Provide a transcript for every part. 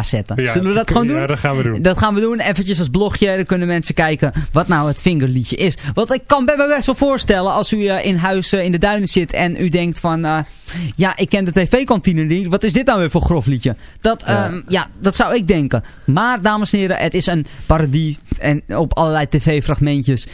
zetten. Zullen we dat gewoon doen? Ja, dat gaan we doen. Dat gaan we doen. Eventjes als blogje. Dan kunnen mensen kijken wat nou het vingerliedje is. Want ik kan me best wel voorstellen als u uh, in huis uh, in de duinen zit en u denkt van... Uh, ja, ik ken de tv-kantine niet. Wat is dit nou weer voor grof liedje? Dat, ja. Um, ja, dat zou ik denken. Maar, dames en heren, het is een parodie en op allerlei tv-fragmentjes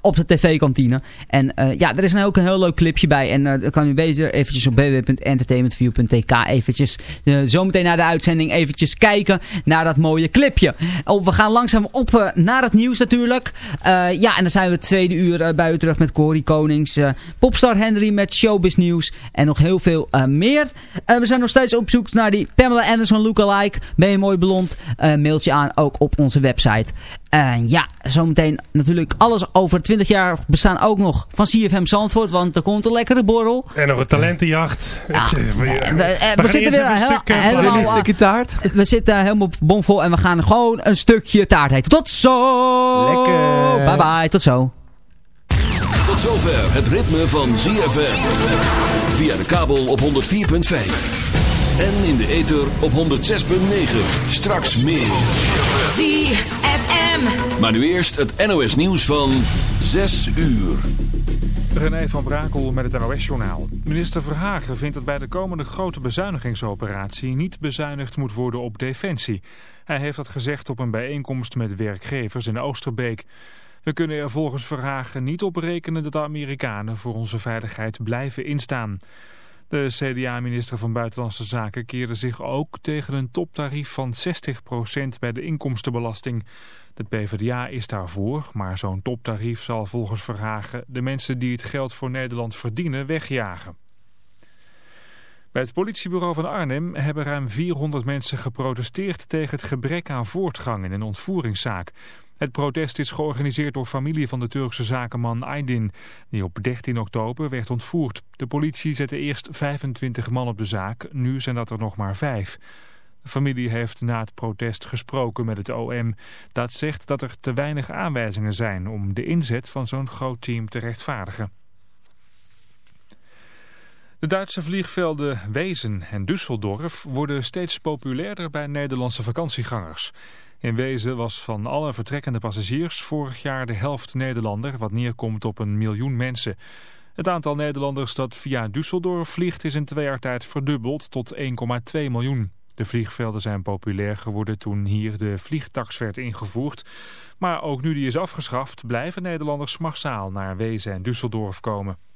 op de tv-kantine. En ja, er is nou ook een heel leuk clipje bij. En dan kan u beter eventjes op www.entertainmentview.tk eventjes zometeen naar de uitzending eventjes kijken naar dat mooie clipje. Oh, we gaan langzaam op uh, naar het nieuws natuurlijk. Uh, ja, en dan zijn we het tweede uur uh, bij u terug met Corey Konings. Popstar Henry met Showbiz Nieuws. En nog heel veel meer. we zijn nog steeds op zoek naar die Pamela Anderson lookalike. Ben je mooi blond? mailtje aan ook op onze website. En ja, zometeen natuurlijk alles over 20 jaar bestaan ook nog van CFM Zandvoort. Want er komt een lekkere borrel. En nog een talentenjacht. Ja, we, we, we, we zitten weer een stuk, helemaal... Een stukje taart. We zitten helemaal bomvol en we gaan gewoon een stukje taart eten. Tot zo! Lekker! Bye bye, tot zo. Tot zover het ritme van ZFM. Via de kabel op 104.5. En in de ether op 106.9. Straks meer. ZFM. Maar nu eerst het NOS nieuws van 6 uur. René van Brakel met het NOS-journaal. Minister Verhagen vindt dat bij de komende grote bezuinigingsoperatie niet bezuinigd moet worden op defensie. Hij heeft dat gezegd op een bijeenkomst met werkgevers in Oosterbeek. We kunnen er volgens Verhagen niet op rekenen dat de Amerikanen voor onze veiligheid blijven instaan. De CDA-minister van Buitenlandse Zaken keerde zich ook tegen een toptarief van 60% bij de inkomstenbelasting. De PvdA is daarvoor, maar zo'n toptarief zal volgens Verhagen de mensen die het geld voor Nederland verdienen wegjagen. Bij het politiebureau van Arnhem hebben ruim 400 mensen geprotesteerd tegen het gebrek aan voortgang in een ontvoeringszaak. Het protest is georganiseerd door familie van de Turkse zakenman Aydin, die op 13 oktober werd ontvoerd. De politie zette eerst 25 man op de zaak, nu zijn dat er nog maar vijf. De familie heeft na het protest gesproken met het OM. Dat zegt dat er te weinig aanwijzingen zijn om de inzet van zo'n groot team te rechtvaardigen. De Duitse vliegvelden Wezen en Düsseldorf worden steeds populairder bij Nederlandse vakantiegangers. In Wezen was van alle vertrekkende passagiers vorig jaar de helft Nederlander, wat neerkomt op een miljoen mensen. Het aantal Nederlanders dat via Düsseldorf vliegt is in twee jaar tijd verdubbeld tot 1,2 miljoen. De vliegvelden zijn populair geworden toen hier de vliegtax werd ingevoerd. Maar ook nu die is afgeschaft blijven Nederlanders massaal naar Wezen en Düsseldorf komen.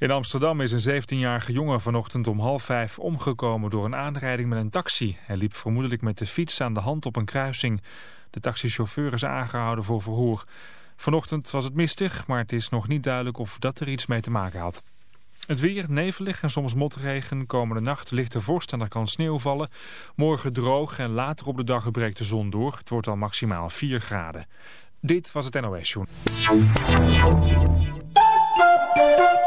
In Amsterdam is een 17-jarige jongen vanochtend om half vijf omgekomen door een aanrijding met een taxi. Hij liep vermoedelijk met de fiets aan de hand op een kruising. De taxichauffeur is aangehouden voor verhoor. Vanochtend was het mistig, maar het is nog niet duidelijk of dat er iets mee te maken had. Het weer, nevelig en soms motregen. Komende nacht ligt er vorst en er kan sneeuw vallen. Morgen droog en later op de dag breekt de zon door. Het wordt al maximaal 4 graden. Dit was het NOS Joen.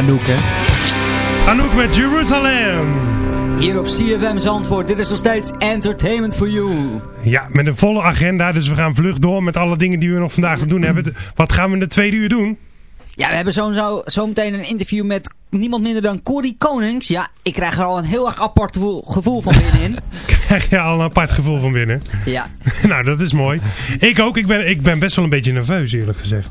Anouk, hè? Anouk met Jerusalem. Hier op CFM Zandvoort. Dit is nog steeds Entertainment for You. Ja, met een volle agenda. Dus we gaan vlug door met alle dingen die we nog vandaag te doen hebben. Wat gaan we in de tweede uur doen? Ja, we hebben zo, zo, zo meteen een interview met niemand minder dan Corrie Konings. Ja, ik krijg er al een heel erg apart gevoel van binnenin. krijg je al een apart gevoel van binnen? Ja. nou, dat is mooi. Ik ook. Ik ben, ik ben best wel een beetje nerveus, eerlijk gezegd.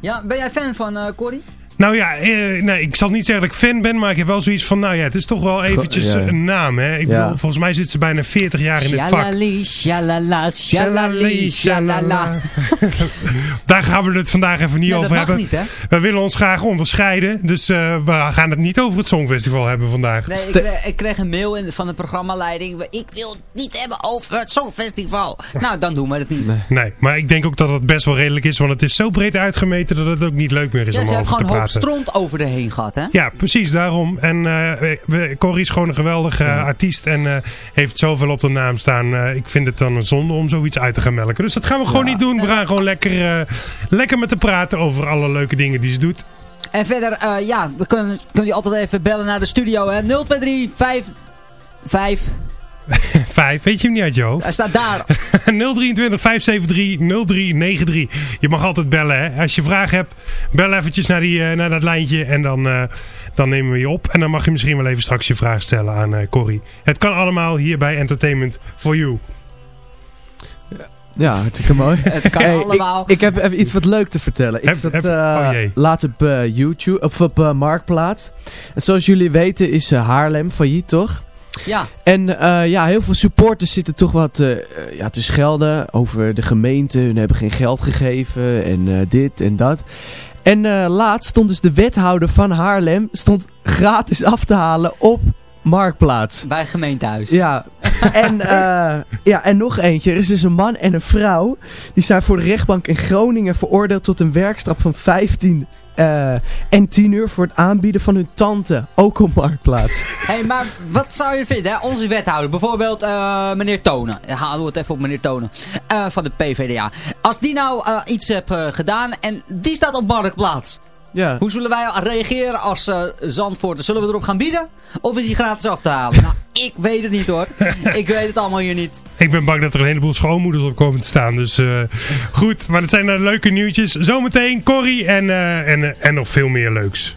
Ja, ben jij fan van uh, Corrie? Nou ja, eh, nee, ik zal niet zeggen dat ik fan ben, maar ik heb wel zoiets van, nou ja, het is toch wel eventjes een naam. Hè? Ik bedoel, volgens mij zit ze bijna 40 jaar in het vak. Shalali, shalala, shalali, shalala. Daar gaan we het vandaag even niet over hebben. Niet, hè? We willen ons graag onderscheiden, dus uh, we gaan het niet over het Songfestival hebben vandaag. Nee, ik, kreeg, ik kreeg een mail in, van de programmaleiding. Ik wil het niet hebben over het Songfestival. nou, dan doen we het niet. Nee. nee. maar ik denk ook dat het best wel redelijk is, want het is zo breed uitgemeten dat het ook niet leuk meer is ja, om over te praten stront over de heen gehad, hè? Ja, precies, daarom. En uh, Corrie is gewoon een geweldige artiest en uh, heeft zoveel op de naam staan. ik vind het dan een zonde om zoiets uit te gaan melken. Dus dat gaan we gewoon niet doen. We gaan gewoon lekker, lekker met te praten over alle leuke dingen die ze doet. En verder, ja, we kunnen, kunnen je altijd even bellen naar de studio, hè? 023 5... 5 5, weet je hem niet uit je hoofd? Hij staat daar. 023 573 0393. Je mag altijd bellen, hè. Als je vragen hebt, bel eventjes naar, die, uh, naar dat lijntje en dan, uh, dan nemen we je op. En dan mag je misschien wel even straks je vraag stellen aan uh, Corrie. Het kan allemaal hier bij Entertainment for You. Ja, hartstikke mooi. Het kan hey, allemaal. Ik, ik, heb even iets wat leuk te vertellen. Ik zat uh, laat op uh, YouTube, of op uh, Marktplaats. En zoals jullie weten is Haarlem failliet, toch? Ja. En uh, ja, heel veel supporters zitten toch wat uh, ja, te schelden over de gemeente. Hun hebben geen geld gegeven en uh, dit en dat. En laatst stond dus de wethouder van Haarlem stond gratis af te halen op Marktplaats. Bij gemeentehuis. Ja. en, ja, en nog eentje. Er is dus een man en een vrouw. Die zijn voor de rechtbank in Groningen veroordeeld tot een werkstrap van 15 uh, en 10 uur voor het aanbieden van hun tante. Ook op Marktplaats. Hé, hey, maar wat zou je vinden? Onze wethouder, bijvoorbeeld uh, meneer Tonen. Halen we het even op meneer Tonen. Uh, van de PVDA. Als die nou iets heeft gedaan en die staat op Marktplaats. Ja. Hoe zullen wij reageren als uh, Zandvoorten? Zullen we erop gaan bieden? Of is hij gratis af te halen? nou, ik weet het niet hoor. ik weet het allemaal hier niet. Ik ben bang dat er een heleboel schoonmoeders op komen te staan. Dus uh, goed, maar het zijn uh, leuke nieuwtjes. Zometeen Corrie en, en, en nog veel meer leuks.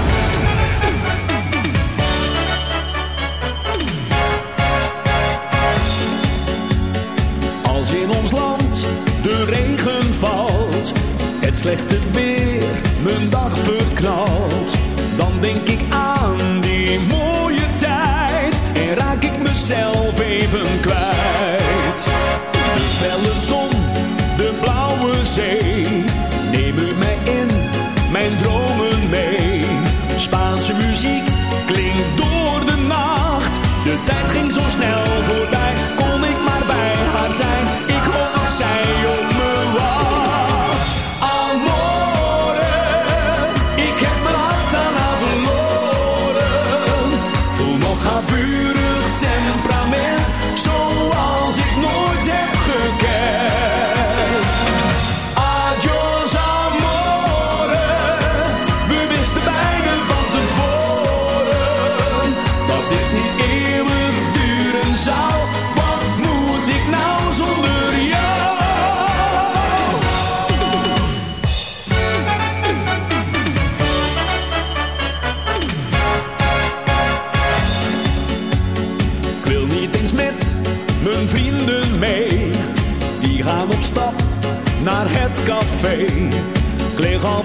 In ons land de regen valt, het slechte weer mijn dag verknalt, dan denk ik aan die mooie tijd en raak ik mezelf even kwijt. De felle zon, de blauwe zee,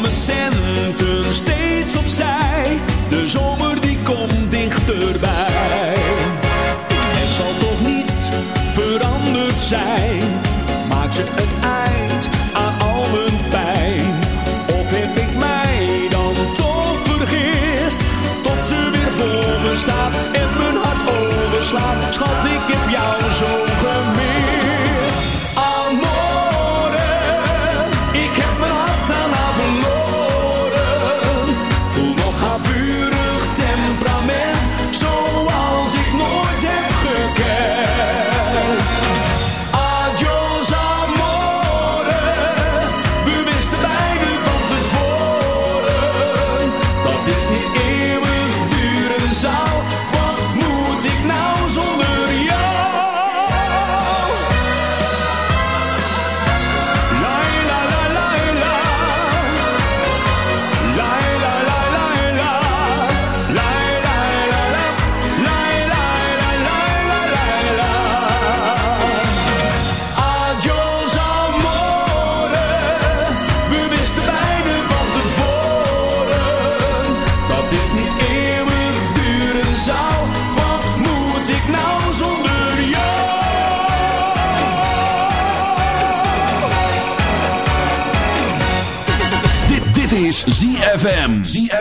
mijn steeds opzij. De zomer die komt dichterbij. Er zal toch niets veranderd zijn. Maak ze een eind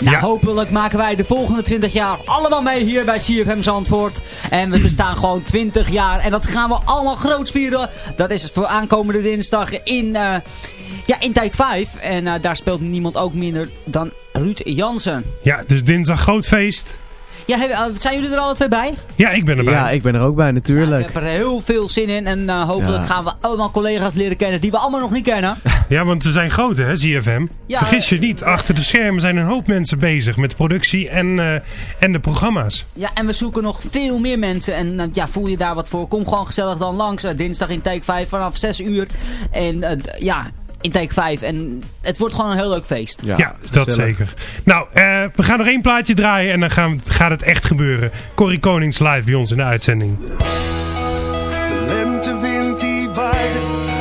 Nou, hopelijk maken wij de volgende 20 jaar allemaal mee hier bij CFM Zandvoort. En we bestaan gewoon 20 jaar. En dat gaan we allemaal groots vieren. Dat is voor aankomende dinsdag in, uh, ja, in Take 5. En uh, daar speelt niemand ook minder dan Ruud Jansen. Ja, dus dinsdag groot feest. Ja, zijn jullie er alle twee bij? Ja, ik ben erbij. Ja, ik ben er ook bij natuurlijk. Ja, ik heb er heel veel zin in en uh, hopelijk ja. gaan we allemaal collega's leren kennen die we allemaal nog niet kennen. Ja, want we zijn groot hè, ZFM. Ja, Vergis je niet, achter de schermen zijn een hoop mensen bezig met productie en, uh, en de programma's. Ja, en we zoeken nog veel meer mensen en uh, ja, voel je daar wat voor? Kom gewoon gezellig dan langs. dinsdag in Take 5 vanaf 6 uur. En ja, in take 5. En het wordt gewoon een heel leuk feest. Ja, ja dat zeker. Nou, uh, we gaan nog één plaatje draaien en dan gaan, gaat het echt gebeuren. Corrie Konings live bij ons in de uitzending. De lentewind die waaide,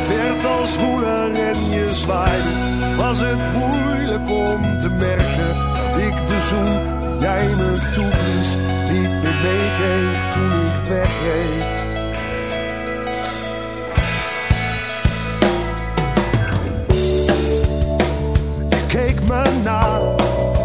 werd als moeder en je zwaaide. Was het moeilijk om te merken dat ik de zoen jij me toeblies niet meer meekreeg toen ik wegreed. Keek me na.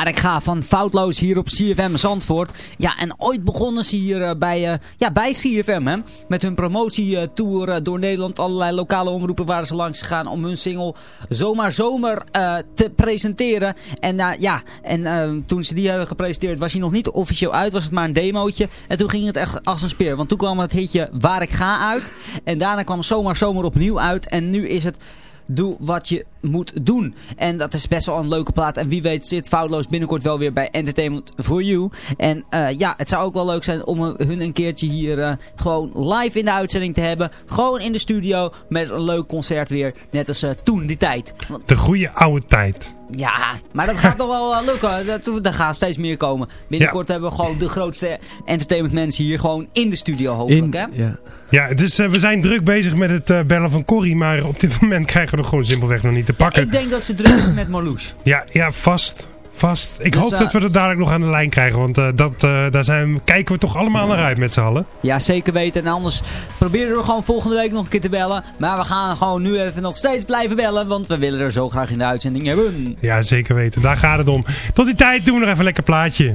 Waar ik ga van Foutloos hier op CFM Zandvoort. Ja, en ooit begonnen ze hier eh, bij, eh, ja, bij CFM, hè. Met hun promotietour uh, door Nederland. Allerlei lokale omroepen waren ze langs gegaan om hun single Zomaar Zomer eh, te presenteren. En eh, ja, en eh, toen ze die hebben gepresenteerd was hij nog niet officieel uit. Was het maar een demootje. En toen ging het echt als een speer. Want toen kwam het hitje Waar ik ga uit. En daarna kwam Zomaar Zomer opnieuw uit. En nu is het... Doe wat je moet doen. En dat is best wel een leuke plaat. En wie weet zit Foutloos binnenkort wel weer bij Entertainment for You. En uh, ja, het zou ook wel leuk zijn om hun een keertje hier uh, gewoon live in de uitzending te hebben. Gewoon in de studio met een leuk concert weer. Net als toen die tijd. De goede oude tijd. Ja, maar dat gaat toch wel lukken. Dat, er gaan steeds meer komen. Binnenkort ja. hebben we gewoon de grootste entertainment mensen hier gewoon in de studio hopelijk. In, hè? Ja, ja dus we zijn druk bezig met het uh, bellen van Corrie. Maar op dit moment krijgen we er gewoon simpelweg nog niet te pakken. Ja, ik denk dat ze druk is met Marloes. Ja, ja, vast. Vast. Ik dus, hoop uh, dat we dat dadelijk nog aan de lijn krijgen. Want uh, dat, uh, daar zijn, kijken we toch allemaal naar uit met z'n allen. Ja, zeker weten. En anders proberen we gewoon volgende week nog een keer te bellen. Maar we gaan gewoon nu even nog steeds blijven bellen. Want we willen er zo graag in de uitzending hebben. Ja, zeker weten. Daar gaat het om. Tot die tijd doen we nog even een lekker plaatje.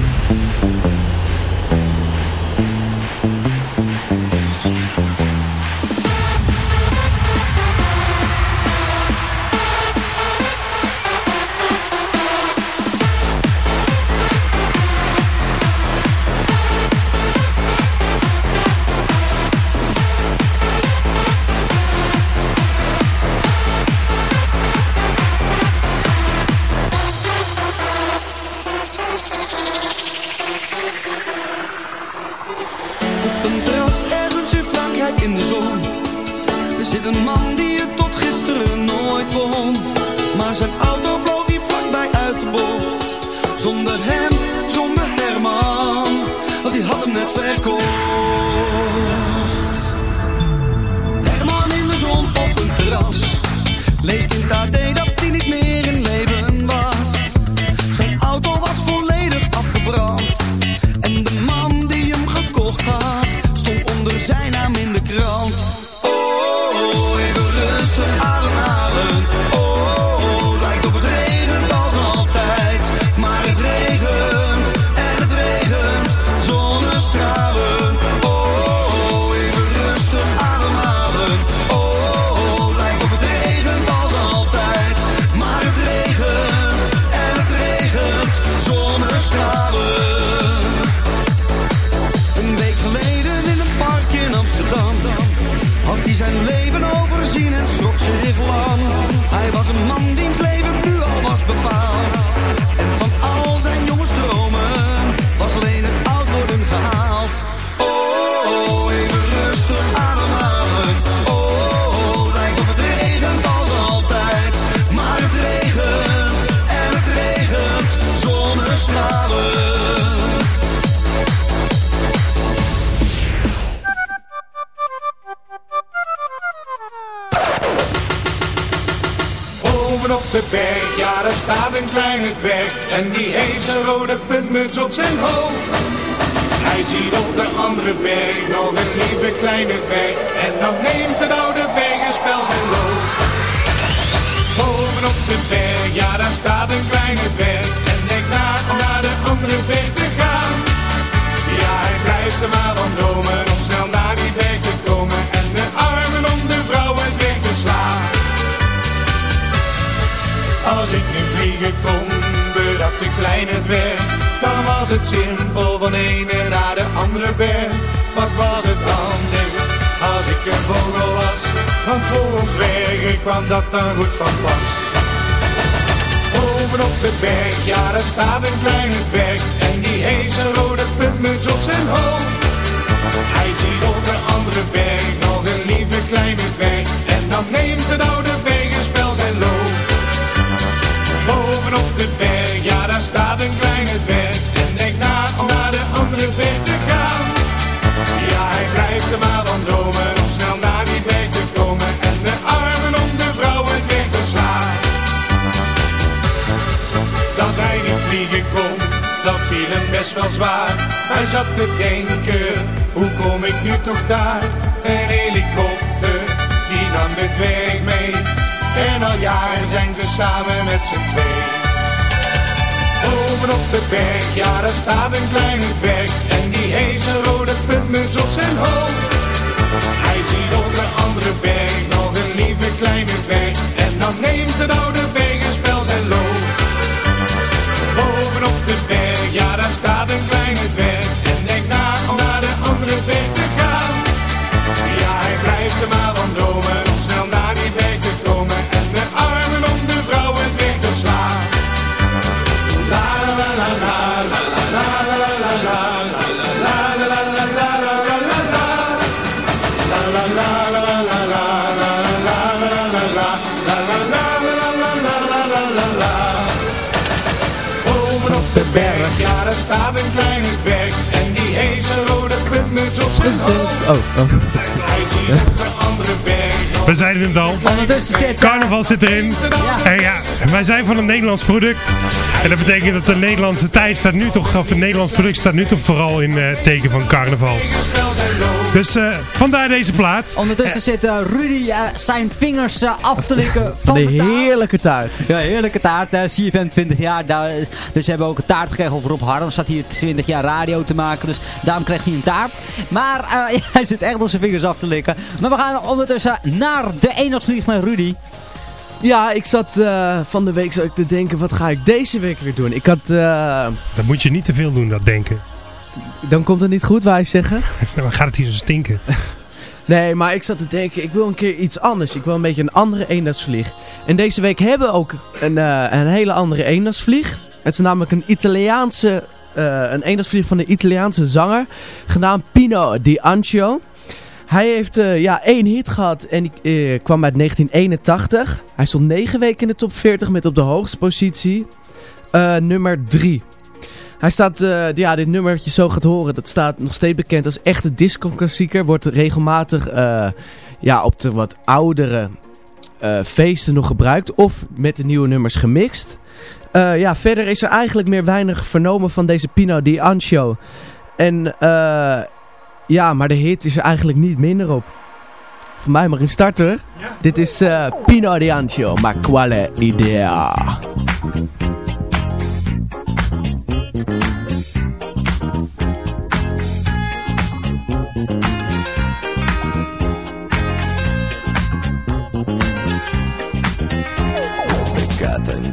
Hij zat te denken, hoe kom ik nu toch daar? Een helikopter, die nam het weg mee. En al jaren zijn ze samen met z'n twee. Bovenop de berg, ja er staat een kleine dwerg. En die heeft een rode puntmuts op zijn hoofd. Hij ziet op de andere berg nog een lieve kleine berg. En dan neemt de oude berg een spel zijn loop. Bovenop de. Ja, daar staat een kleine dwerg en denkt na nou om naar de andere weg te gaan. Ja, hij blijft maar van. Oh, oh. We zijn het al. Carnaval zit erin. Ja. Wij zijn van een Nederlands product. En dat betekent dat de Nederlandse tijd staat nu toch, of het Nederlands product staat nu toch vooral in eh, teken van carnaval. Dus uh, vandaar deze plaat. Ondertussen zit uh, Rudy uh, zijn vingers af te likken van de, de heerlijke taart. Ja, heerlijke taart. Uh, CFM 20 jaar. Daar, dus ze hebben ook een taart gekregen over Rob Harden. zat hier 20 jaar radio te maken. Dus daarom kreeg hij een taart. Maar ja, hij zit echt op zijn vingers af te likken. Maar we gaan ondertussen naar de eendagsvlieg met Rudy. Ja, ik zat uh, van de week zo te denken, wat ga ik deze week weer doen? Ik had... Uh... Dat moet je niet te veel doen, dat denken. Dan komt het niet goed, wij zeggen. Dan gaat het hier zo stinken. nee, maar ik zat te denken, ik wil een keer iets anders. Ik wil een beetje een andere eendagsvlieg. En deze week hebben we ook een, uh, een hele andere eendagsvlieg. Het is namelijk een Italiaanse... een eendagsvlieg van een Italiaanse zanger. Genaamd Pino Di Ancio. Hij heeft uh, ja, één hit gehad en die uh, kwam uit 1981. Hij stond 9 weken in de top 40 met op de hoogste positie uh, nummer 3. Hij staat, ja, dit nummer wat je zo gaat horen, dat staat nog steeds bekend als echte disco-klassieker. Wordt regelmatig ja, op de wat oudere feesten nog gebruikt of met de nieuwe nummers gemixt. ja, verder is er eigenlijk meer weinig vernomen van deze Pino Di Ancio. En ja, maar de hit is er eigenlijk niet minder op. Voor mij mag een starter. Ja. Dit is uh, Pino Ariancio, ma quale idea?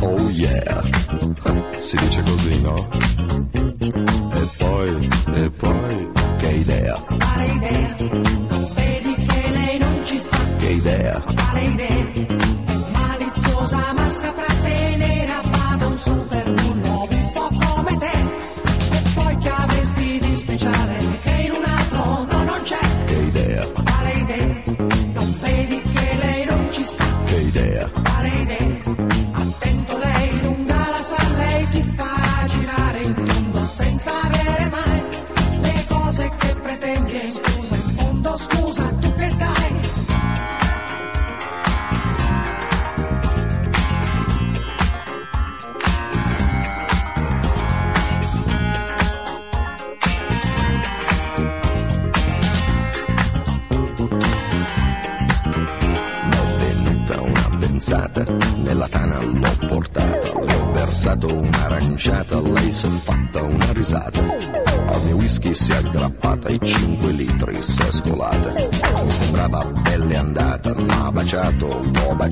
Oh yeah, si dice così, no? E poi, e poi, che idea? Quale idea? Vedi che lei non ci sta? Che idea? Quale idea? Maliziosa ma saprà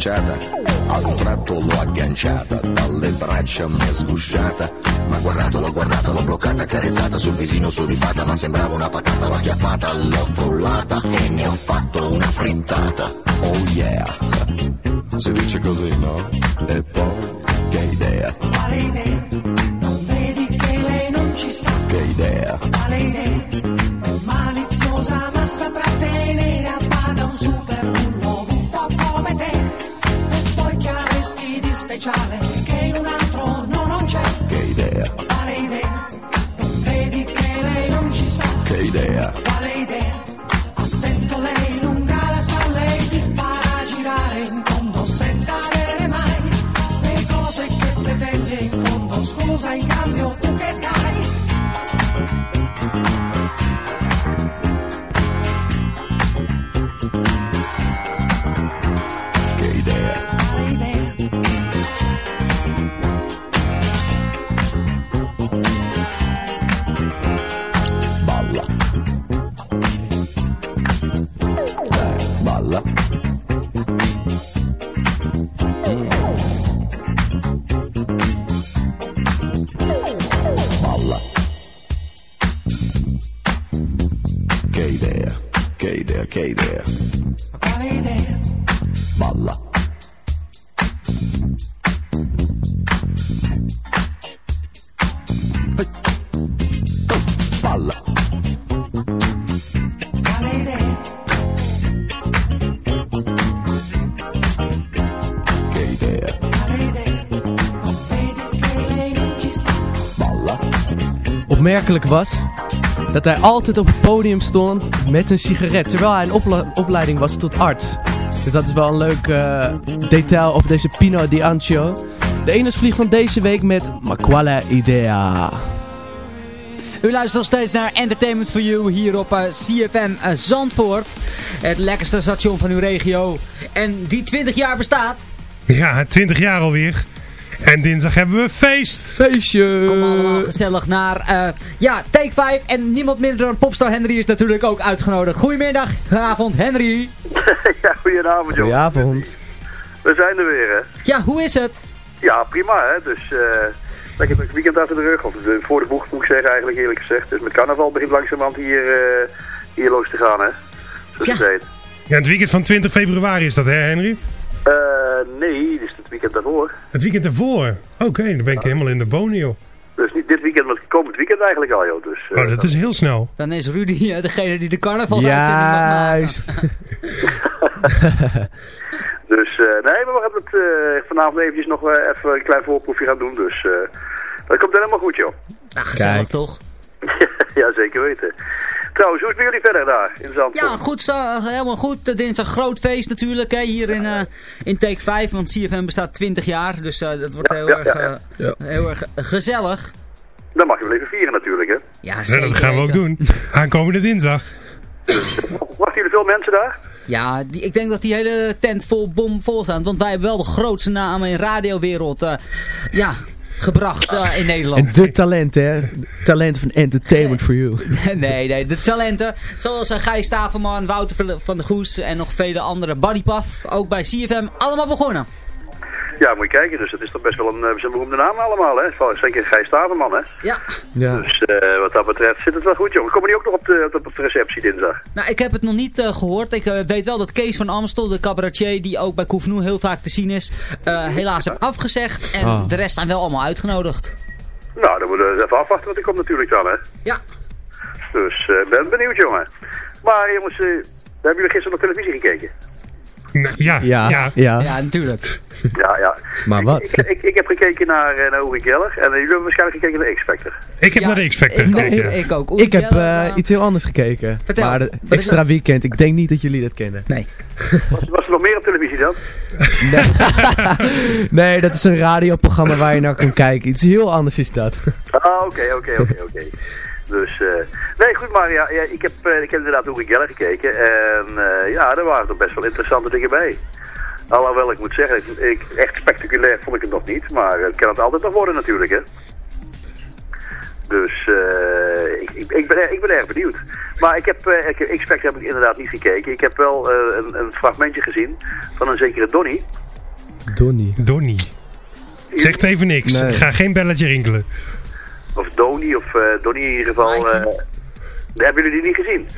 l'ho baciata. A un tratto l'ho agganciata, dalle braccia mi è sgusciata. Ma guardato, l'ho guardata, l'ho bloccata, carezzata sul visino su di fatta, ma sembrava una patata, l'ho acchiappata, l'ho frullata e ne ho fatto una frittata. Oh yeah, si dice così, no? E poi, che idea, Quale idea? Non vedi che lei non ci sta? che idea, Quale idea? Maliziosa ma saprà tenere Opmerkelijk was dat hij altijd op het podium stond met een sigaret. Terwijl hij opla- opleiding was tot arts. Dus dat is wel een leuk eh, detail over deze Pino Di Ancio. De Enersvlieg van deze week met Ma quale idea. U luistert nog steeds naar Entertainment for You hier op eh, CFM eh, Zandvoort. Het lekkerste station van uw regio. En die 20 jaar bestaat. Ja, 20 jaar alweer. En dinsdag hebben we feest. Feestje. Kom allemaal gezellig naar eh, ja, Take 5. En niemand minder dan Popstar Henry is natuurlijk ook uitgenodigd. Goedemiddag, avond Henry. ja, goedenavond joh. Goedenavond. We zijn er weer hè. Ja, hoe is het? Ja, prima hè. Dus eh lekker het weekend achter de rug. Of de, voor de boeg moet ik zeggen eigenlijk eerlijk gezegd. Dus met carnaval begint langzamerhand hier, eh, hier los te gaan hè. Zoals het heet. Ja, het weekend van 20 februari is dat, hè Henry? Eh, nee, is het weekend daarvoor. Het weekend ervoor. Oké, dan ben ik helemaal in de bonen, joh. Dus niet dit weekend, maar komend weekend eigenlijk al joh. Dus, eh, Oh, dat is heel snel. Dan is Rudy eh, degene die de carnavalsuitzending mag maken. Juist. Dus eh, nee, maar we gaan het eh, vanavond eventjes nog eh, even een klein voorproefje gaan doen. Dus eh, dat komt helemaal goed joh. Nou, gezellig Kijk. toch? ja, zeker weten. Trouwens, hoe is het bij jullie verder daar in Zandvoort? Ja, goed zo, helemaal goed. Eh, Dinsdag groot feest natuurlijk hè, hier in, eh, in Take 5. Want CFM bestaat 20 jaar. Dus eh, dat wordt heel, ja, erg, ja, ja. eh, Ja. heel erg gezellig. Dan mag je wel even vieren natuurlijk hè. Ja, Ja, zeker dat gaan we ook doen. Aankomende dinsdag. Wachten jullie veel mensen daar? Ja, die, ik denk dat die hele tent vol bom vol staat. Want wij hebben wel de grootste namen in radiowereld eh, ja, gebracht eh, in Nederland. En de talenten, hè. Talenten van Entertainment for You. nee, nee, de talenten. Zoals uh, Gijs Staverman, Wouter van- der Goes en nog vele andere. Bodypuff, ook bij CFM, allemaal begonnen. Ja, moet je kijken. Dus dat is toch best wel een, zijn beroemde naam allemaal, hè? Zeker Gijs Staverman, hè? Ja. Ja. Dus eh, wat dat betreft zit het wel goed, jongen. Komen die ook nog op de, op de receptie dinsdag? Nou, ik heb het nog niet eh, gehoord. Ik eh, weet wel dat Kees van Amstel, de cabaretier die ook bij Koefnoe heel vaak te zien is, eh, helaas heeft afgezegd. En Ah. de rest zijn wel allemaal uitgenodigd. Nou, dan moeten we even afwachten wat die komt natuurlijk dan, hè? Ja. Dus eh ben benieuwd, jongen. Maar jongens, eh, hebben jullie gisteren nog televisie gekeken? Nee, Ja, Ja, ja. ja. Ja, natuurlijk. Ja, ja. Maar wat? Ik, ik, ik heb gekeken naar, eh, naar Uri Geller en eh, jullie hebben waarschijnlijk gekeken naar X-Factor. Ik heb Ja, naar de X-Factor gekeken. ik, ik ook. Ik heb eh, iets heel anders gekeken. Vertel. Maar de extra weekend, ik denk niet dat jullie dat kennen. Nee. Was, was er nog meer op televisie dan? Nee, dat is een radioprogramma waar je naar kan kijken. Iets heel anders is dat. Ah, oké, oké, oké, oké. Dus, eh nee, goed, maar ja, ja, ik, heb, eh, ik heb inderdaad Uri Geller gekeken en eh, ja, er waren toch best wel interessante dingen bij. Alhoewel, ik moet zeggen, ik, ik, echt spectaculair vond ik het nog niet, maar het kan het altijd nog worden natuurlijk, hè. Dus eh, ik, ik, ik, ben, er- ik ben erg benieuwd. Maar ik heb, eh, ik, X-Factor heb ik inderdaad niet gekeken. Ik heb wel eh, een, een fragmentje gezien van een zekere Donny. Donnie. Donnie. Zegt even niks. Nee. Ga geen belletje rinkelen. Of Donny, of eh Donny in ieder geval. eh, hebben jullie die niet gezien?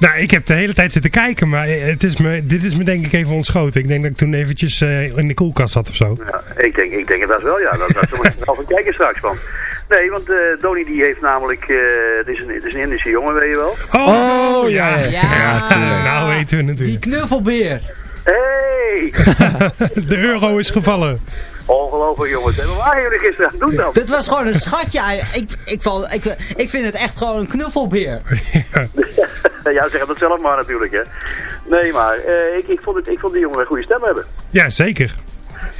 Nou, ik heb de hele tijd zitten kijken, maar het is me, dit is me denk ik even ontschoten. Ik denk dat ik toen eventjes eh, in de koelkast zat of zo. Ja, ik denk, ik denk het dat wel, ja. Dat, dat zullen we wel van kijken straks van. Nee, want eh Donny die heeft namelijk, eh, het, is een, het is een Indische jongen, weet je wel. Oh, ja. ja. Ja, tuurlijk. Nou weten we Die natuurlijk. knuffelbeer. Hey! De euro is gevallen. Ongelooflijk jongens. En wat waren jullie gisteren aan het doen dan? Dit was gewoon een schatje. Ik, ik, val, ik, ik vind het echt gewoon een knuffelbeer. ja, zeg het zelf maar natuurlijk, hè. Nee, maar eh, ik, ik, vond het, ik vond die jongen een goede stem hebben. Ja, zeker.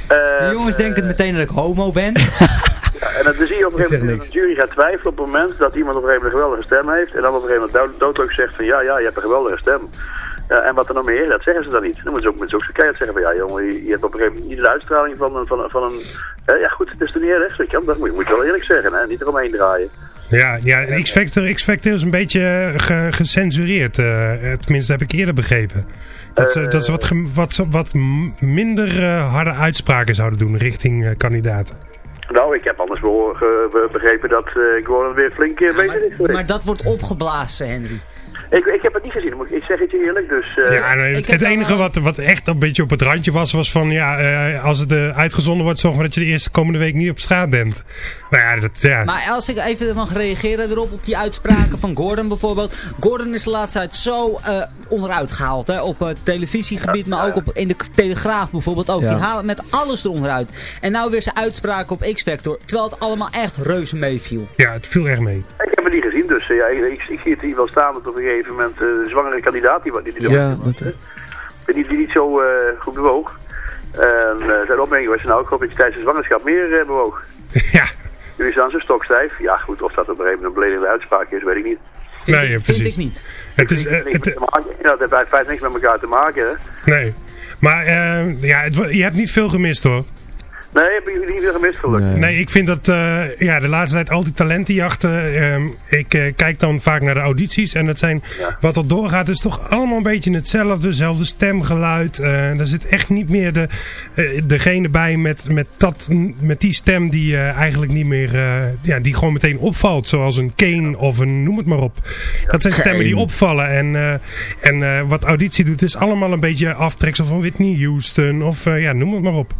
Eh, De jongens denken meteen dat ik homo ben. Ja, en dan zie je op een gegeven moment, niks. de jury gaat twijfelen op het moment dat iemand op een gegeven moment een geweldige stem heeft. En dan op een gegeven moment dood- doodleuk zegt van ja, ja, je hebt een geweldige stem. Ja, en wat er nog meer, dat zeggen ze dan niet. Dan moeten ze ook, moeten ze ook zo keihard zeggen van ja jongen, je, je hebt op een gegeven moment niet de uitstraling van een, van, een- van een, hè, ja goed, het is er niet erg, weet je dat moet, je- moet je wel eerlijk zeggen, hè? niet eromheen draaien. Ja, ja X-Factor X-Factor is een beetje eh, ge- gecensureerd. eh, tenminste, heb ik eerder begrepen. Dat ze, dat ze wat, wat, wat minder harde uitspraken zouden doen richting eh, kandidaten. Nou, ik heb anders begrepen dat eh Gordon weer flink uh, bezig is geweest. Maar dat wordt opgeblazen, Henry. Ik, ik heb het niet gezien, moet ik, ik zeg het je eerlijk. Dus, eh, Ja, nee, het, het enige wat, wat echt een beetje op het randje was, was van ja, eh, als het eh, uitgezonden wordt, zorg maar dat je de eerste komende week niet op straat bent. Nou ja, dat, ja. Maar als ik even mag reageren erop, op die uitspraken van Gordon bijvoorbeeld. Gordon is de laatste tijd zo eh, onderuit gehaald. Hè, op het televisiegebied, maar ook op, in de Telegraaf bijvoorbeeld ook. Ja. Die halen met alles eronderuit. En nou weer zijn uitspraken op X-Factor. Terwijl het allemaal echt reuze meeviel. ja, het viel echt mee. Ik heb het niet gezien, dus eh, ja, ik, ik, ik zie het hier wel staan dat op een gegeven moment eh, de zwangere kandidaat die, die, die, Ja, dat, die, die, die niet zo eh, goed bewoog. En uh, zijn opmerking was nou, ik hoop dat je tijdens de zwangerschap meer eh, bewoog. Ja. Jullie staan zo stokstijf. Ja goed, of dat op een gegeven moment een beledigende uitspraak is, weet ik niet. nee, ja, precies. niet. Het is, eh, dat heeft feitelijk niks met elkaar te maken, hè. nee. Maar eh, ja, het, je hebt niet veel gemist hoor. Nee, heb je niet veel gemist gelukkig. Nee, ik vind dat eh, ja, de laatste tijd al die talentenjachten. ehm, ik eh, kijk dan vaak naar de audities. En dat zijn, wat er doorgaat, is toch allemaal een beetje hetzelfde. Hetzelfde stemgeluid. eh er zit echt niet meer de, degene bij met, met, dat, met die stem die eh, eigenlijk niet meer. eh, ja, die gewoon meteen opvalt. Zoals een Kane of een noem het maar op. Dat zijn stemmen die opvallen. En, eh, en eh, wat auditie doet, is allemaal een beetje aftreksel van Whitney Houston. Of eh, ja, noem het maar op.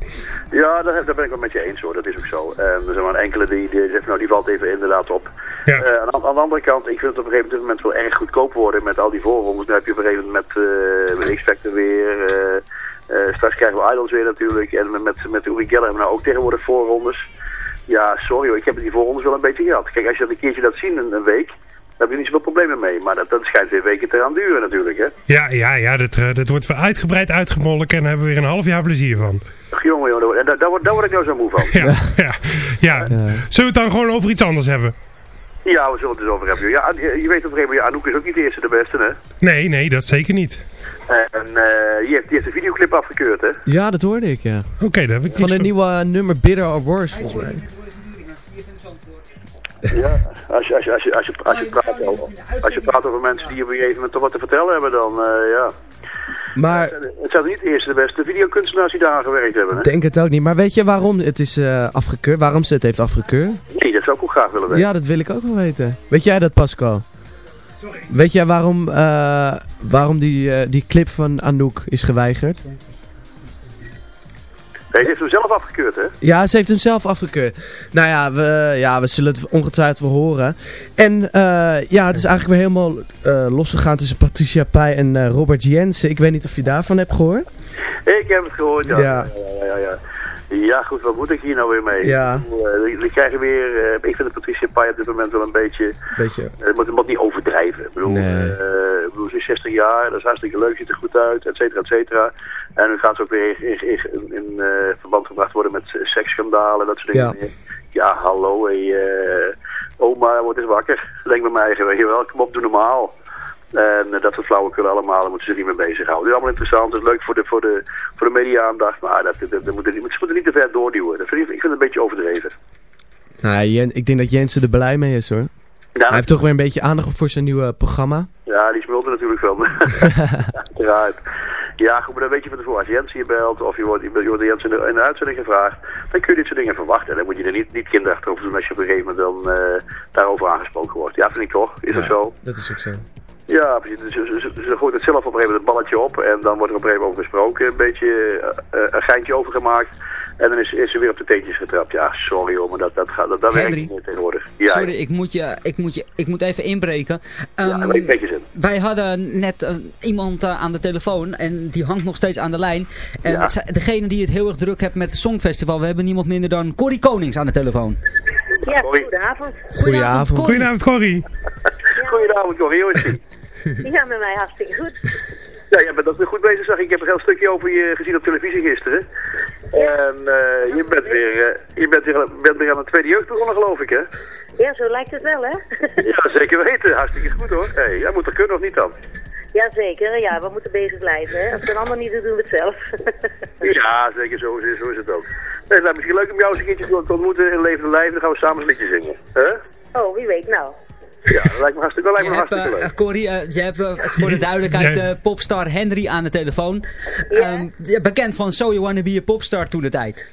Ja, daar, daar ben ik wel met je eens hoor, dat is ook zo. En er zijn maar een enkele die, die zegt, nou die valt even inderdaad op. Ja. Eh, aan, aan de andere kant, ik vind het op een gegeven moment wel erg goedkoop worden met al die voorrondes. Nu heb je op een gegeven moment met, eh X-Factor weer, eh, straks krijgen we Idols weer natuurlijk. En met, met, met Uri Geller hebben we nou ook tegenwoordig voorrondes. Ja, sorry hoor, ik heb die voorrondes wel een beetje gehad. Kijk, als je dat een keertje laat zien, een, een week, heb je niet zoveel problemen mee. Maar dat, dat schijnt weer weken te gaan duren natuurlijk, hè. Ja, ja, ja dat, eh, dat wordt weer uitgebreid uitgemolken en daar hebben we weer een half jaar plezier van. Ach, jongen, jongen, daar, daar, word- daar word ik nou zo moe van. Ja, ja, ja. Zullen we het dan gewoon over iets anders hebben? Ja, we zullen het dus over hebben. Ja, je je weet op een gegeven moment, Anouk is ook niet de eerste de beste, hè. Nee, nee, dat zeker niet. En eh die, heeft, die heeft een videoclip afgekeurd, hè? Ja, dat hoorde ik, ja. Oké, dat heb ik Van het nieuwe nummer Bitter or Worse, volgens mij. Ja, als je, als je, als je, als je, als je, praat, over, als je praat over mensen die op een gegeven moment toch wat te vertellen hebben, dan eh, ja. Maar Het zijn niet de eerste de beste videokunstenaars die daar aan gewerkt hebben, hè? ik denk het ook niet. Maar weet je waarom het is eh, afgekeurd? Waarom ze het heeft afgekeurd? Nee, dat zou ik ook graag willen weten. Ja, dat wil ik ook wel weten. Weet jij dat, Pascal? Weet jij waarom, eh, waarom die, die clip van Anouk is geweigerd? Nee, ze heeft hem zelf afgekeurd, hè? Ja, ze heeft hem zelf afgekeurd. Nou ja, we, ja, we zullen het ongetwijfeld wel horen. En eh, ja, het is eigenlijk weer helemaal eh, losgegaan tussen Patricia Pai en eh, Robert Jensen. Ik weet niet of je daarvan hebt gehoord. Ik heb het gehoord, ja. Ja. Ja, ja, ja. Ja, goed, wat moet ik hier nou weer mee? Ja. Eh, die krijgen weer, eh, ik vind Patricia Pai op dit moment wel een beetje, Beetje. het moet, niet overdrijven. Ik bedoel, Nee. ik bedoel, ze is 60 jaar, dat is hartstikke leuk, ziet er goed uit, et cetera, et cetera. En nu gaat ze ook weer in, in, in, in, verband gebracht worden met seksschandalen, dat soort dingen. Ja. Ja, hallo, hey, eh, oma, word eens wakker. Denk bij mij, weet je wel, kom op, doe normaal. En eh, dat soort flauwekul allemaal, daar moeten ze zich niet mee bezighouden. Het is allemaal interessant, het is leuk voor de, voor de, voor de media-aandacht, maar dat, dat, dat, moeten, niet- ze moeten niet te ver doorduwen. Dat vind ik, ik vind het een beetje overdreven. Nou, ik denk dat Jensen er blij mee is hoor. Ja, Hij heeft toch weer een beetje aandacht voor zijn nieuwe programma. Ja, die smult er natuurlijk wel. Uiteraard. Ja, goed, maar dan weet je van tevoren. Als Jens hier belt of je wordt, je wordt Jens in de, in de uitzending gevraagd, dan kun je dit soort dingen verwachten. Dan moet je er niet, niet kinderachtig over doen als je op een gegeven moment dan eh, daarover aangesproken wordt. Ja, vind ik toch. Is dat zo? Dat is ook zo. Ja, precies. Dus, Ze, ze, ze gooit het zelf op een gegeven moment het balletje op en dan wordt er op een gegeven moment over gesproken. Een beetje eh, eh, een geintje over gemaakt. En dan is, is ze weer op de teentjes getrapt. Ja, sorry hoor, maar dat, dat, gaat, dat, dat werkt niet meer tegenwoordig. Ja, Sorry, ik moet, je, ik, moet je, ik moet even inbreken. Ehm, ja, een beetje zin. wij hadden net eh, iemand aan de telefoon en die hangt nog steeds aan de lijn. En Ja. het zijn- degene die het heel erg druk heeft met het Songfestival, we hebben niemand minder dan Corrie Konings aan de telefoon. Ja, goedenavond. Goedenavond. Goedenavond, Corrie. Goedenavond, Corrie. Hoe is Ja, met mij hartstikke goed. Ja, jij bent ook weer goed bezig, zag ik. Ik heb een heel stukje over je gezien op televisie gisteren. En eh, je bent weer, eh, je bent weer, bent weer aan de tweede jeugd begonnen, geloof ik, hè? Ja, zo lijkt het wel, hè? Ja, zeker weten. Hartstikke goed, hoor. Hey, jij moet er kunnen of niet dan? Jazeker, ja, we moeten bezig blijven, hè? Als we het allemaal niet doen, doen we het zelf. Ja, zeker. Zo is, zo is het ook. Nee, het lijkt misschien leuk om jou eens een keertje te ontmoeten in levende lijf. Dan gaan we samen een liedje zingen. Hè? Oh, wie weet nou. Ja, dat lijkt me hartstikke, dat lijkt me hebt, hartstikke eh, leuk. Corrie, eh, je hebt eh, voor de duidelijkheid popstar Henry aan de telefoon. Ehm, ja, bekend van So You Wanna Be a Popstar toen de tijd.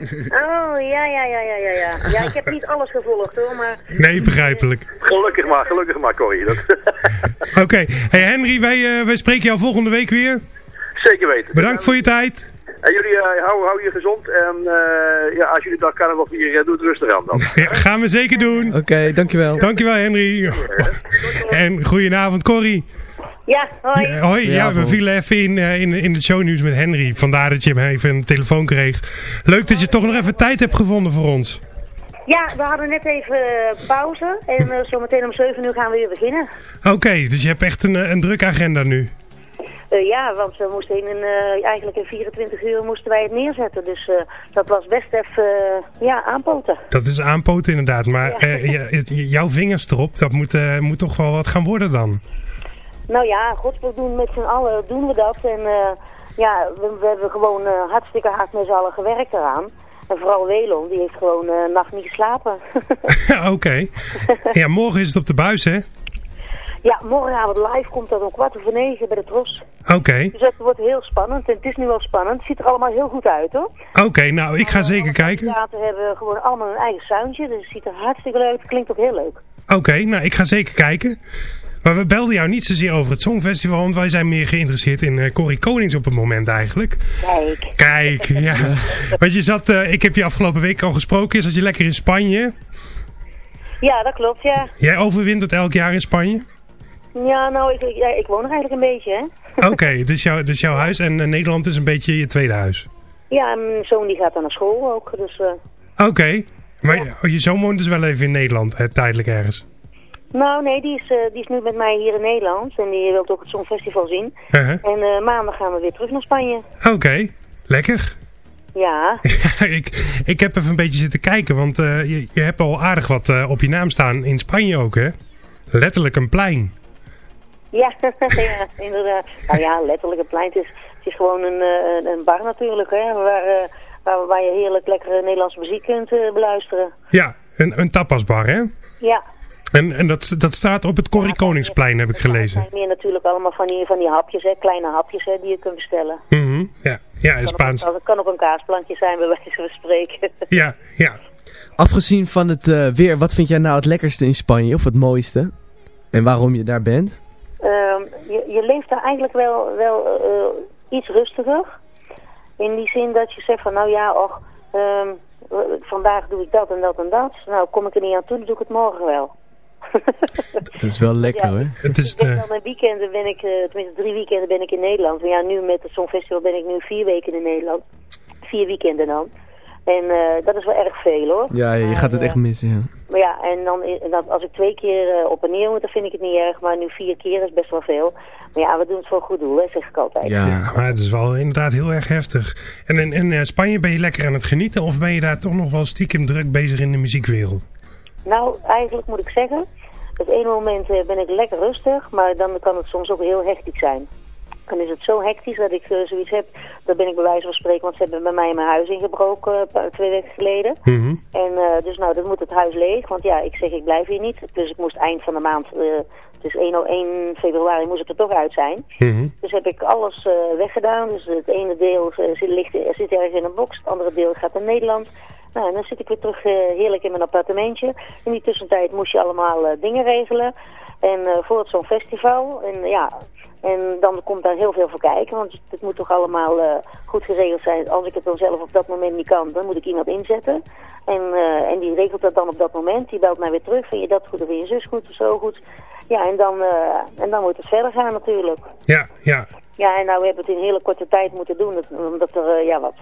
Oh, ja, ja, ja, ja, ja, ja. Ja, ik heb niet alles gevolgd hoor, maar... Nee, begrijpelijk. Gelukkig maar, gelukkig maar, Corrie. Dat... Oké. Hey Henry, wij, eh, wij spreken jou volgende week weer. Zeker weten. Bedankt voor je tijd. En jullie uh, hou, hou je gezond en uh, ja, als jullie dat carnaval vieren, doe het rustig aan dan. Ja, gaan we zeker doen. Oké, okay, dankjewel. Dankjewel Henry. En goedenavond Corrie. Ja, hoi. Ja, hoi, ja, we vielen even in, in, in de shownieuws met Henry. Vandaar dat je hem even een telefoon kreeg. Leuk dat je toch nog even tijd hebt gevonden voor ons. Ja, we hadden net even pauze. En uh, zometeen om 7 uur gaan we weer beginnen. Oké, okay, dus je hebt echt een, een drukke agenda nu. Uh, ja, want we moesten in een, uh, eigenlijk in 24 uur moesten wij het neerzetten. Dus uh, dat was best even ja, aanpoten. Dat is aanpoten inderdaad. Maar ja. jouw vingers erop, dat moet, moet toch wel wat gaan worden dan? Nou ja, god, we doen met z'n allen doen we dat. En ja, we, we, hebben gewoon hartstikke hard met z'n allen gewerkt eraan. En vooral Welon, die heeft gewoon uh, nacht niet geslapen. Oké. Okay. Ja, morgen is het op de buis, hè? Ja, morgenavond live komt dat om kwart over negen bij de Tros. Oké. Okay. Dus het wordt heel spannend. En het is nu wel spannend. Het ziet er allemaal heel goed uit, hoor. Oké, okay, nou, ik ga uh, zeker kijken. De hebben gewoon allemaal een eigen soundje. Dus het ziet er hartstikke leuk uit. Klinkt ook heel leuk. Oké, okay, nou, ik ga zeker kijken. Maar we belden jou niet zozeer over het Songfestival, want wij zijn meer geïnteresseerd in uh, Corrie Konings op het moment eigenlijk. Kijk. Kijk, ja. Want je zat, uh, ik heb je afgelopen week al gesproken, zat je lekker in Spanje. Ja, dat klopt, ja. Jij overwintert elk jaar in Spanje? Ja, nou, ik, ja, ik woon er eigenlijk een beetje, hè. Oké, okay, dus, jou, dus jouw huis en uh, Nederland is een beetje je tweede huis? Ja, mijn zoon die gaat dan naar school ook, dus... Uh... Oké, okay. maar ja. je zoon woont dus wel even in Nederland, hè, tijdelijk ergens? Nou, nee, die is, uh, die is nu met mij hier in Nederland en die wil ook het Songfestival zien. Uh -huh. En maandag gaan we weer terug naar Spanje. Oké, okay. lekker. Ja. ik, ik heb even een beetje zitten kijken, want je, je hebt al aardig wat op je naam staan in Spanje ook, hè? Letterlijk een plein. Ja, ja, inderdaad. Nou ja, letterlijk een plein. Het is, het is gewoon een, een, een bar natuurlijk, hè, waar, waar, waar je heerlijk lekkere Nederlandse muziek kunt uh, beluisteren. Ja, een, een tapasbar, hè? Ja. En, en dat, dat staat op het Corrie Koningsplein, heb ik gelezen. Er zijn meer natuurlijk allemaal van die, van die hapjes, hè, kleine hapjes hè, die je kunt bestellen. Mm -hmm. Ja, ja in Spaans. Het kan ook een kaasplankje zijn, bij wijze van spreken. Ja, ja. Afgezien van het uh, weer, wat vind jij nou het lekkerste in Spanje, of het mooiste? En waarom je daar bent? Um, je, je leeft daar eigenlijk wel, wel uh, iets rustiger. In die zin dat je zegt van nou ja, och, um, vandaag doe ik dat en dat en dat. Nou, kom ik er niet aan toe, dan doe ik het morgen wel. dat is wel lekker ja, hoor. Het is uh... mijn weekenden ben ik, uh, tenminste drie weekenden ben ik in Nederland. Maar ja, nu met het Songfestival ben ik nu vier weken in Nederland. Vier weekenden dan. En uh, dat is wel erg veel hoor. Ja, je gaat het echt missen, ja. Maar ja, en dan, als ik twee keer uh, op en neer moet, dan vind ik het niet erg. Maar nu vier keer is best wel veel. Maar ja, we doen het voor een goed doel, hè, zeg ik altijd. Ja, ja, maar het is wel inderdaad heel erg heftig. En in, in Spanje ben je lekker aan het genieten? Of ben je daar toch nog wel stiekem druk bezig in de muziekwereld? Nou, eigenlijk moet ik zeggen... Het ene moment ben ik lekker rustig, maar dan kan het soms ook heel hectisch zijn. Dan is het zo hectisch dat ik uh, zoiets heb, dat ben ik bij wijze van spreken, want ze hebben bij mij mijn huis ingebroken uh, twee weken geleden. Mm -hmm. En uh, dus nou, dan moet het huis leeg, want ja, ik zeg ik blijf hier niet. Dus ik moest eind van de maand, dus 1, 1 februari moest ik er toch uit zijn. Mm -hmm. Dus heb ik alles weggedaan. Dus het ene deel zit, ligt, zit ergens in een box, het andere deel gaat naar Nederland. Nou, en dan zit ik weer terug heerlijk in mijn appartementje. In die tussentijd moest je allemaal dingen regelen. En voor het zo'n festival. En ja, en dan komt daar heel veel voor kijken, want het moet toch allemaal uh, goed geregeld zijn. Als ik het dan zelf op dat moment niet kan, dan moet ik iemand inzetten. En, uh, en die regelt dat dan op dat moment. Die belt mij weer terug, vind je dat goed of vind je zus goed of zo goed. Ja, en dan, uh, en dan moet het verder gaan natuurlijk. Ja, ja. Ja, en nou we hebben het in hele korte tijd moeten doen, omdat er ja, wat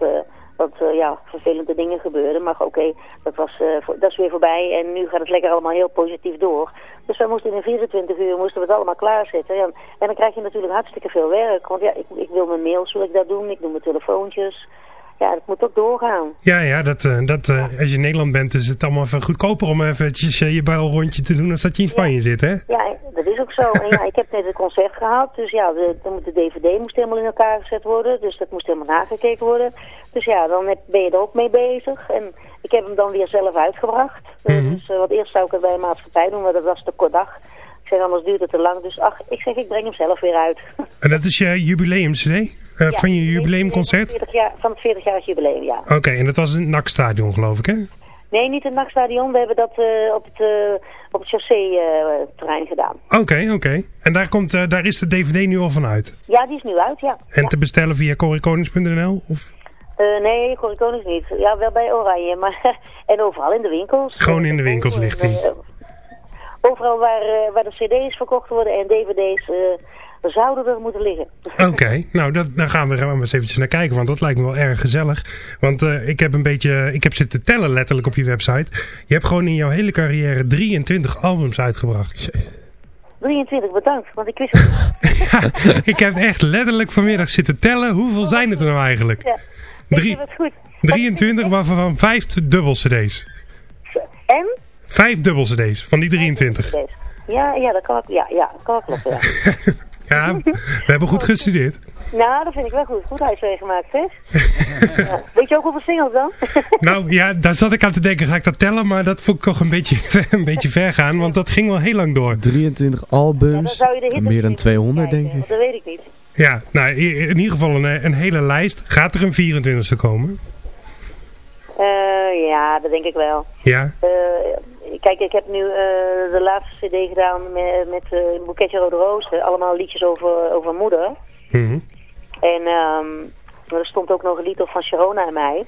wat uh, ja, vervelende dingen gebeurden. Maar oké, dat, was, voor, dat is weer voorbij en nu gaat het lekker allemaal heel positief door. Dus wij moesten in 24 uur moesten we het allemaal klaarzetten. En dan krijg je natuurlijk hartstikke veel werk. Want ja, ik, ik wil mijn mails wil ik dat doen, ik doe mijn telefoontjes. Ja, dat moet ook doorgaan. Ja, ja, dat, uh, dat, uh, als je in Nederland bent is het allemaal even goedkoper om eventjes uh, je rondje te doen als dat je in Spanje ja. zit, hè? Ja, dat is ook zo. En ja, ik heb net een concert gehad, dus ja, de, de, de DVD moest helemaal in elkaar gezet worden. Dus dat moest helemaal nagekeken worden. Dus ja, dan heb, ben je er ook mee bezig. En ik heb hem dan weer zelf uitgebracht. Mm -hmm. Dus wat eerst zou ik het bij een maatschappij doen, maar dat was te kort dag Ik zeg, anders duurt het te lang. Dus ach, ik zeg, ik breng hem zelf weer uit. En dat is je jubileum-cd? Eh, van je jubileumconcert? 40 jaar, van het 40-jarig jubileum, ja. Oké, en dat was in het NAC-stadion geloof ik, hè? Nee, niet in het nachtstadion. We hebben dat eh, op het, uh, op het chaussee-terrein gedaan. Oké, oké. En daar, komt, uh, daar is de DVD nu al van uit? Ja, die is nu uit, ja. En ja. te bestellen via corriekonings.nl? Of? nee, Corrie Konings niet. Ja, wel bij Oranje, maar en overal in de winkels. Gewoon in de winkels ligt hij? Overal waar, waar de cd's verkocht worden en dvd's zouden er moeten liggen. Oké, okay, nou dat, daar gaan we, gaan we eens eventjes naar kijken, want dat lijkt me wel erg gezellig. Want uh, ik heb een beetje, ik heb zitten tellen letterlijk op je website. Je hebt gewoon in jouw hele carrière 23 albums uitgebracht. 23, bedankt, want ik wist het ja, ik heb echt letterlijk vanmiddag zitten tellen. Hoeveel zijn het er nou eigenlijk? Ja, Drie, het goed. 23, waarvan 5 dubbel cd's. En? 5 dubbel cd's, van die 23. Ja, ja, dat kan ja, ja, dat kan kloppen, ja. Ja, we hebben goed gestudeerd. Nou, dat vind ik wel goed. Goed huiswerk gemaakt, zeg. ja. Weet je ook hoeveel singles dan? nou ja, daar zat ik aan te denken, ga ik dat tellen? Maar dat vond ik toch een beetje, een beetje ver gaan, want dat ging wel heel lang door. 23 albums, ja, meer dan 200 denk ik. Dat weet ik niet. Ja, nou in ieder geval een, een hele lijst. Gaat er een 24e komen? Uh, ja, dat denk ik wel. Ja? Uh, kijk, ik heb nu uh, de laatste cd gedaan met, met uh, een boeketje Rode Rozen. Allemaal liedjes over, over moeder. Mm -hmm. En um, er stond ook nog een lied op van Sharona en mij.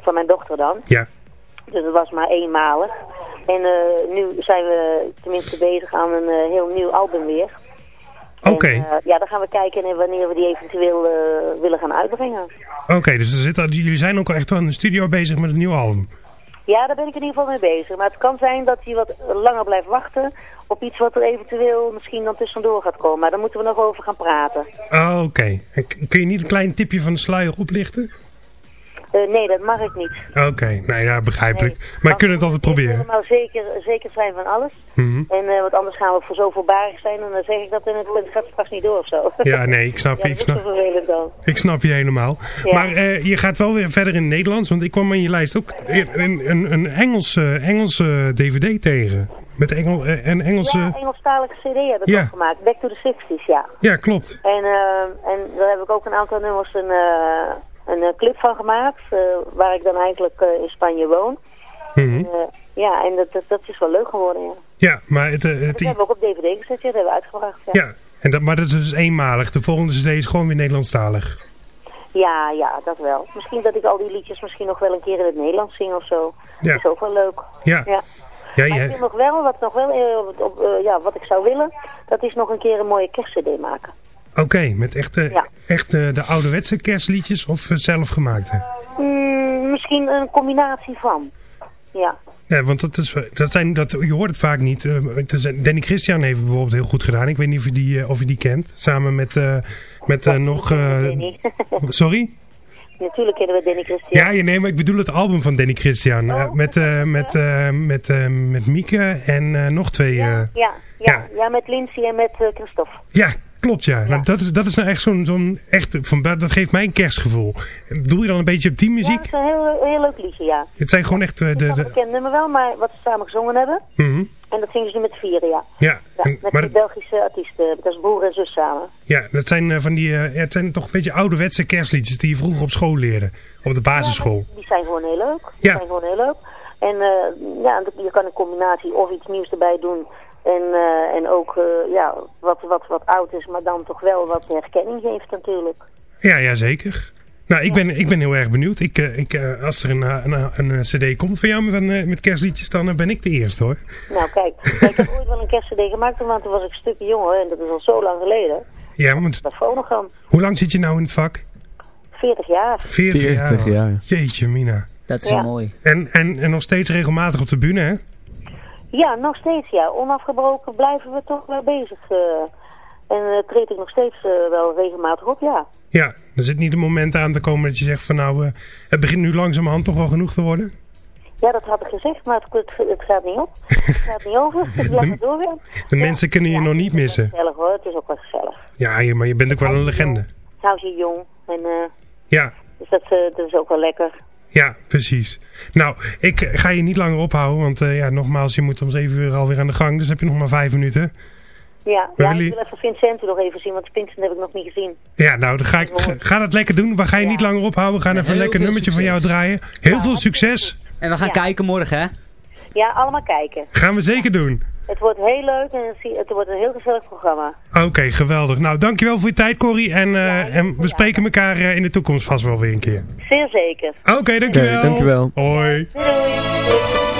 Van mijn dochter dan. Ja. Dus dat was maar eenmalig. En uh, nu zijn we tenminste bezig aan een heel nieuw album weer. Oké. Okay. ja, dan gaan we kijken wanneer we die eventueel willen gaan uitbrengen. Oké, okay, dus er zit, jullie zijn ook echt in de studio bezig met een nieuw album? Ja, daar ben ik in ieder geval mee bezig. Maar het kan zijn dat hij wat langer blijft wachten op iets wat er eventueel misschien dan tussendoor gaat komen. Maar daar moeten we nog over gaan praten. Oh, oké. Okay. Kun je niet een klein tipje van de sluier oplichten? Uh, nee, dat mag ik niet. Oké, okay. nou ja, begrijpelijk. Nee. Maar je kunt het altijd proberen. Maar zeker, zeker zijn van alles. Mm -hmm. En uh, want anders gaan we voor zo voorbarig zijn en dan zeg ik dat en het, het gaat straks niet door of zo. Ja, nee, ik snap je. ja, ik, snap, ik snap je helemaal. Ja. Maar uh, je gaat wel weer verder in het Nederlands, want ik kwam in je lijst ook een, een, een Engelse, Engelse DVD tegen. Met Engel, een Engelse... Ja, Engelstalige cd heb ik ja. ook gemaakt. Back to the 60s, ja. Ja, klopt. En, en daar heb ik ook een aantal nummers een een uh, clip van gemaakt, uh, waar ik dan eigenlijk uh, in Spanje woon. Mm -hmm. en, ja, en dat, dat, dat, is wel leuk geworden, ja. Ja, maar het... het dat hebben we ook op DVD gezet, ja, dat hebben we uitgebracht. Ja, ja en dat, maar dat is dus eenmalig. De volgende CD is gewoon weer Nederlandstalig. Ja, ja, dat wel. Misschien dat ik al die liedjes misschien nog wel een keer in het Nederlands zing of zo. Ja. Dat is ook wel leuk. Ja. ja. Ja, maar ik wil nog wel, wat, nog wel op, uh, ja, wat ik zou willen, dat is nog een keer een mooie kerstcd maken. Oké, okay, met echt, uh, ja. echt de ouderwetse kerstliedjes of zelfgemaakte? Mm, misschien een combinatie van, ja. Ja, want dat is, dat zijn, dat, je hoort het vaak niet. Danny Christian heeft bijvoorbeeld heel goed gedaan. Ik weet niet of je die, of je die kent. Samen met, met nog... sorry? Natuurlijk kennen we Danny Christian. Ja, nee, maar ik bedoel het album van Danny Christian. Oh, met, uh, met, uh, met, uh, met Mieke en nog twee... Ja, ja, ja, ja, met Lindsay en met Christophe. Ja, klopt ja. ja. Nou, dat, is, dat is nou echt zo'n zo'n echt... Van, dat geeft mij een kerstgevoel. Bedoel je dan een beetje op teammuziek? Ja, dat is een heel, heel leuk liedje, ja. Het zijn gewoon echt... de, Ik de... ken nummer wel, maar wat ze samen gezongen hebben. Mm -hmm. En dat zingen ze nu met vieren, ja. Ja. ja en, met maar de Belgische artiesten. Dat is broer en zus samen. Ja, dat zijn uh, van die... Uh, het zijn toch een beetje ouderwetse kerstliedjes die je vroeger op school leerde. Op de basisschool. Ja, die zijn gewoon heel leuk. Die ja. zijn gewoon heel leuk. En ja, je kan een combinatie of iets nieuws erbij doen. En, uh, en ook uh, ja, wat, wat, wat oud is, maar dan toch wel wat herkenning geeft natuurlijk. Ja, ja zeker. Nou, ik ben, ik ben heel erg benieuwd. Ik, ik, als er een, een, een cd komt van jou met, met kerstliedjes, dan ben ik de eerste hoor. Nou kijk, ik heb ooit wel een kerstcd gemaakt, want toen was ik een stukje jonger en dat is al zo lang geleden. Ja, want... Dat fonogram. Hoe lang zit je nou in het vak? 40 jaar. 40, 40 jaar. jaar. Jeetje, Mina. Dat is ja. mooi. En, en, en nog steeds regelmatig op de bühne, hè? Ja, nog steeds, ja. Onafgebroken blijven we toch wel bezig. Uh, en uh, treed ik nog steeds uh, wel regelmatig op, ja. Ja, er zit niet een moment aan te komen dat je zegt van nou, het begint nu langzamerhand toch wel genoeg te worden? Ja, dat had ik gezegd, maar het, het, het gaat niet op. Het gaat niet over, het blijft doorgaan. De ja. mensen kunnen je ja, nog niet missen. Het is gezellig hoor, het is ook wel gezellig. Ja, maar je bent ook wel een legende. Hou je jong. En, ja. Dus dat, dat is ook wel lekker. Ja, precies. Nou, ik ga je niet langer ophouden, want uh, ja, nogmaals, je moet om 7 uur alweer aan de gang, dus heb je nog maar 5 minuten. Ja, ja willen ik wil even Vincent nog even zien, want Vincent heb ik nog niet gezien. Ja, nou, dan ga, ik, ga, ga dat lekker doen. We gaan je niet langer ophouden. We gaan even een lekker nummertje van jou draaien. Heel veel succes. En we gaan Ja. kijken morgen, hè? Ja, allemaal kijken. Gaan we zeker doen. Het wordt heel leuk en het wordt een heel gezellig programma. Oké, geweldig. Nou, dankjewel voor je tijd, Corrie. En, eh, en we spreken elkaar eh, in de toekomst vast wel weer een keer. Zeer zeker. Oké, dankjewel. Oké, dankjewel. Hoi. Er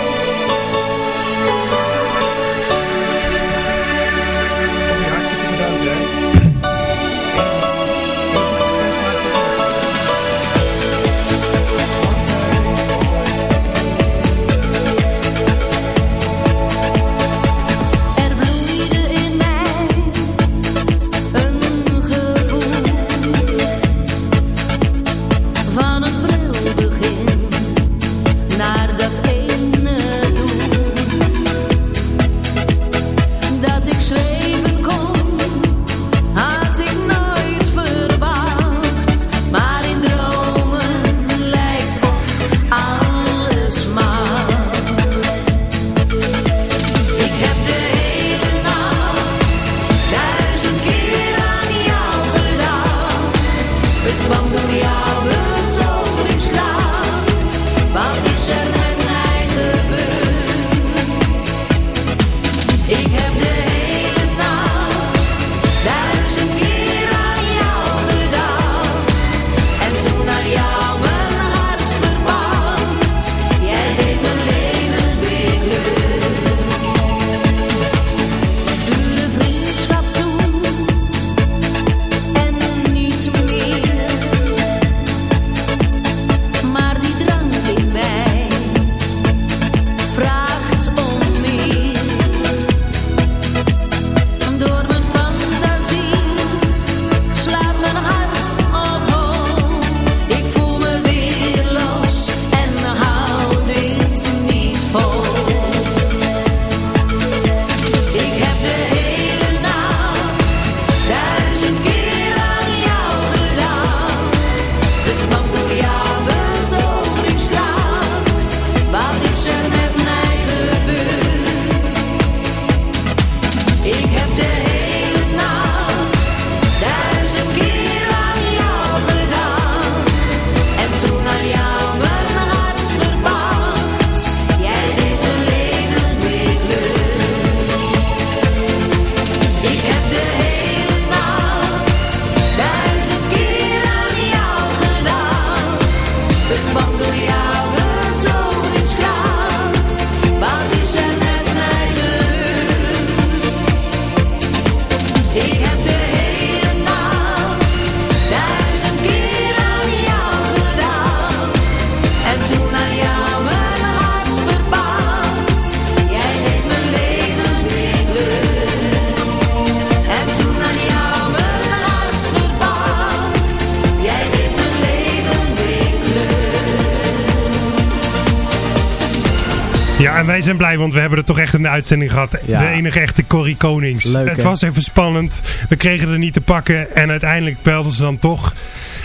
blij, want we hebben er toch echt een uitzending gehad. Ja. De enige echte Corrie Konings. Leuk, het was even spannend. We kregen er niet te pakken en uiteindelijk belden ze dan toch.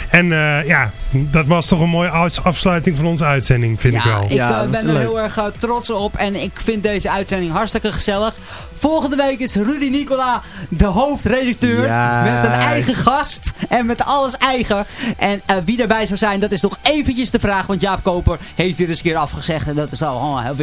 En eh, ja, dat was toch een mooie afsluiting van onze uitzending, vind ik wel. Ik Ja, eh, ben er leuk. heel erg eh, trots op en ik vind deze uitzending hartstikke gezellig. Volgende week is Rudy Nicola de hoofdredacteur met een eigen gast en met alles eigen. En wie daarbij zou zijn, dat is nog eventjes de vraag, want Jaap Koper heeft hier eens een keer afgezegd en dat is al oh, heel weer